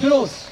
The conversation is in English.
close.